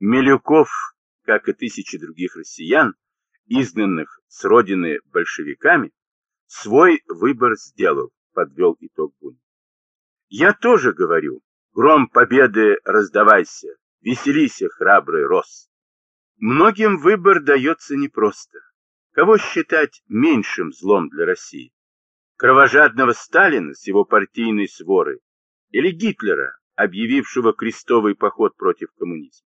Милюков, как и тысячи других россиян, изгнанных с родины большевиками, свой выбор сделал, подвел итог Бунин. Я тоже говорю, гром победы раздавайся, веселися, храбрый рос. Многим выбор дается непросто. Кого считать меньшим злом для России? Кровожадного Сталина с его партийной сворой или Гитлера, объявившего крестовый поход против коммунизма?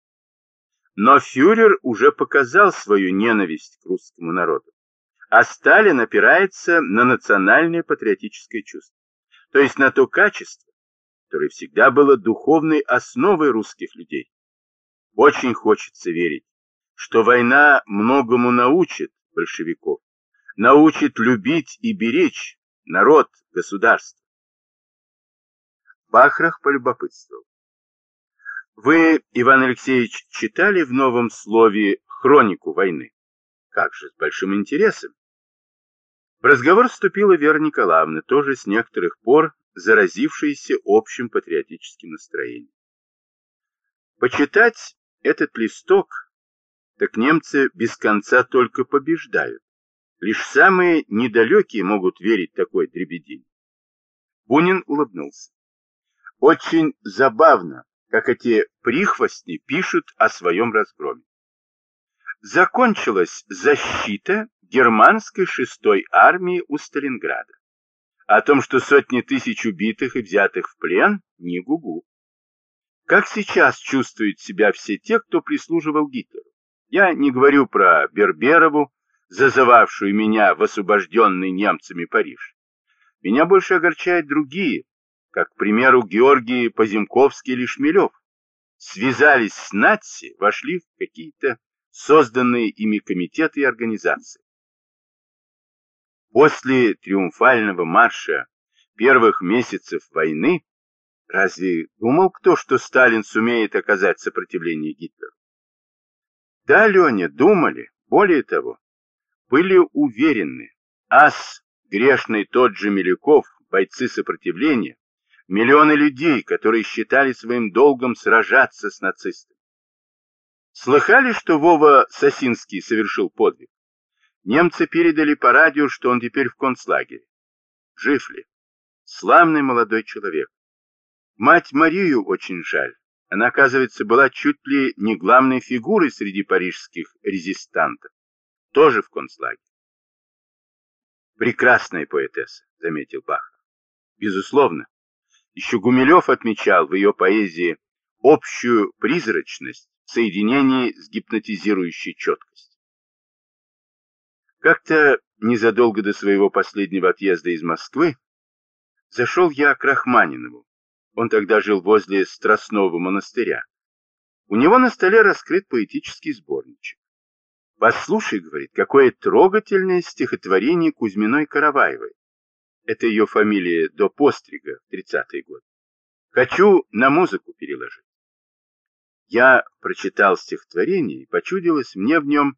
Но фюрер уже показал свою ненависть к русскому народу, а Сталин опирается на национальное патриотическое чувство, то есть на то качество, которое всегда было духовной основой русских людей. Очень хочется верить, что война многому научит большевиков, научит любить и беречь народ, государство. Бахрах полюбопытствовал. Вы, Иван Алексеевич, читали в новом слове хронику войны? Как же, с большим интересом. В разговор вступила Вера Николаевна, тоже с некоторых пор заразившаяся общим патриотическим настроением. Почитать этот листок, так немцы без конца только побеждают. Лишь самые недалекие могут верить такой дребедень. Бунин улыбнулся. Очень забавно, как эти прихвостни пишут о своем разгроме. Закончилась защита германской шестой армии у Сталинграда. О том, что сотни тысяч убитых и взятых в плен, не гугу. Как сейчас чувствуют себя все те, кто прислуживал Гитлеру? Я не говорю про Берберову, зазывавшую меня в освобожденный немцами Париж. Меня больше огорчают другие, как, к примеру, Георгий Поземковский или Шмелев, связались с наци, вошли в какие-то созданные ими комитеты и организации. После триумфального марша первых месяцев войны разве думал кто, что Сталин сумеет оказать сопротивление Гитлеру? Да, Леня, думали, более того, были уверены, ас, грешный тот же Милюков, бойцы сопротивления, Миллионы людей, которые считали своим долгом сражаться с нацистами. Слыхали, что Вова Сосинский совершил подвиг? Немцы передали по радио, что он теперь в концлагере. Жив ли? Славный молодой человек. Мать Марию очень жаль. Она, оказывается, была чуть ли не главной фигурой среди парижских резистантов. Тоже в концлагере. Прекрасная поэтесса, заметил Бах. Безусловно. Еще Гумилев отмечал в ее поэзии общую призрачность в соединении с гипнотизирующей четкостью. Как-то незадолго до своего последнего отъезда из Москвы зашел я к Рахманинову. Он тогда жил возле Страстного монастыря. У него на столе раскрыт поэтический сборничек. «Послушай, — говорит, — какое трогательное стихотворение Кузьминой Караваевой. Это ее фамилия до пострига в 30-й год. Хочу на музыку переложить. Я прочитал стихотворение, и почудилось мне в нем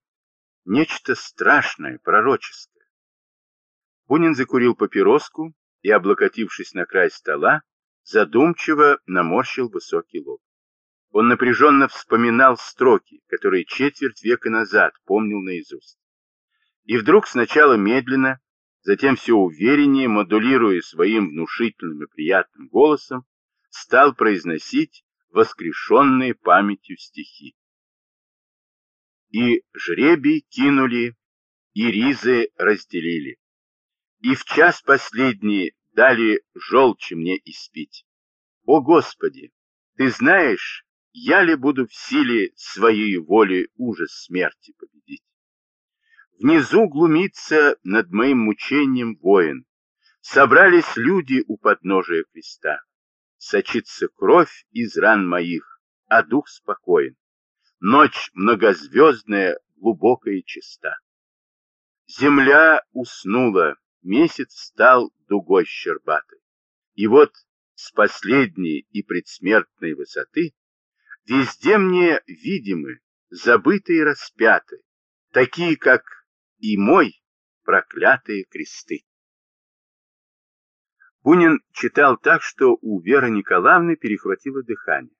нечто страшное, пророческое. Бунин закурил папироску и, облокотившись на край стола, задумчиво наморщил высокий лоб. Он напряженно вспоминал строки, которые четверть века назад помнил наизусть. И вдруг сначала медленно, затем все увереннее, модулируя своим внушительным и приятным голосом, стал произносить воскрешенные памятью стихи. И жребий кинули, и ризы разделили, и в час последний дали желчи мне испить. О, Господи, Ты знаешь, я ли буду в силе своей воли ужас смерти победить? Внизу глумится над моим мучением воин. Собрались люди у подножия креста. Сочится кровь из ран моих, а дух спокоен. Ночь многозвездная, глубокая и чиста. Земля уснула, месяц стал дугой щербатой. И вот с последней и предсмертной высоты везде мне видимы, забытые распяты, такие, как и мой проклятые кресты. Бунин читал так, что у Веры Николаевны перехватило дыхание.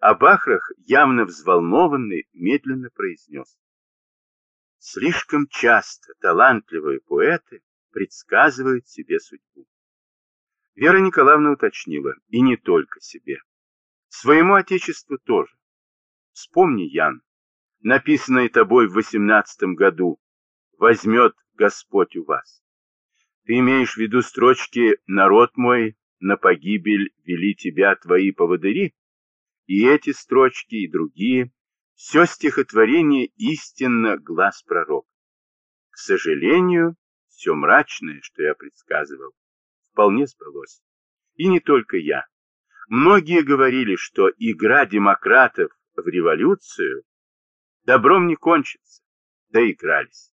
а Бахрах, явно взволнованный, медленно произнес. Слишком часто талантливые поэты предсказывают себе судьбу. Вера Николаевна уточнила, и не только себе. Своему отечеству тоже. Вспомни, Ян, написанное тобой в восемнадцатом году «Возьмет Господь у вас». Ты имеешь в виду строчки «Народ мой, на погибель вели тебя твои поводыри»? И эти строчки, и другие, все стихотворение истинно глаз пророк. К сожалению, все мрачное, что я предсказывал, вполне сбылось. И не только я. Многие говорили, что игра демократов в революцию добром не кончится. Доигрались.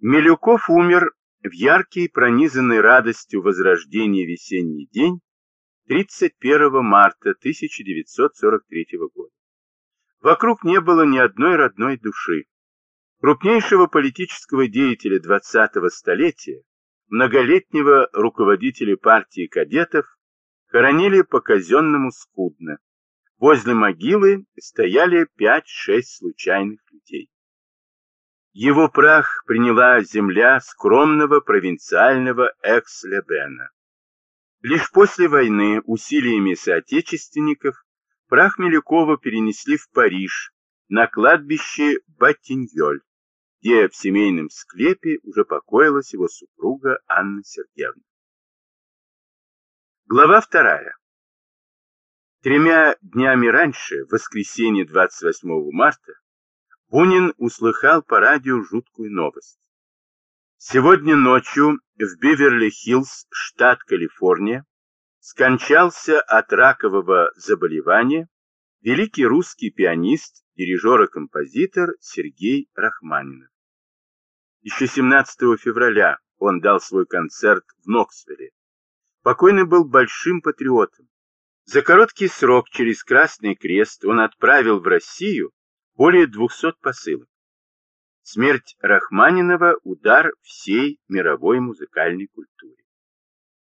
Милюков умер в яркий, пронизанный радостью возрождения весенний день 31 марта 1943 года. Вокруг не было ни одной родной души. Крупнейшего политического деятеля 20-го столетия, многолетнего руководителя партии кадетов, хоронили по-казенному скудно. Возле могилы стояли 5-6 случайных. Его прах приняла земля скромного провинциального экс-лебена. Лишь после войны усилиями соотечественников прах Милюкова перенесли в Париж на кладбище Баттиньоль, где в семейном склепе уже покоилась его супруга Анна Сергеевна. Глава вторая. Тремя днями раньше, в воскресенье 28 марта, Бунин услыхал по радио жуткую новость. Сегодня ночью в Биверли-Хиллз, штат Калифорния, скончался от ракового заболевания великий русский пианист, дирижер и композитор Сергей Рахманинов. Еще 17 февраля он дал свой концерт в Ноксвилле. Покойный был большим патриотом. За короткий срок через Красный Крест он отправил в Россию более 200 посылок. Смерть Рахманинова – удар всей мировой музыкальной культуре.